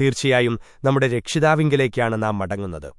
തീർച്ചയായും നമ്മുടെ രക്ഷിതാവിങ്കിലേക്കാണ് നാം മടങ്ങുന്നത്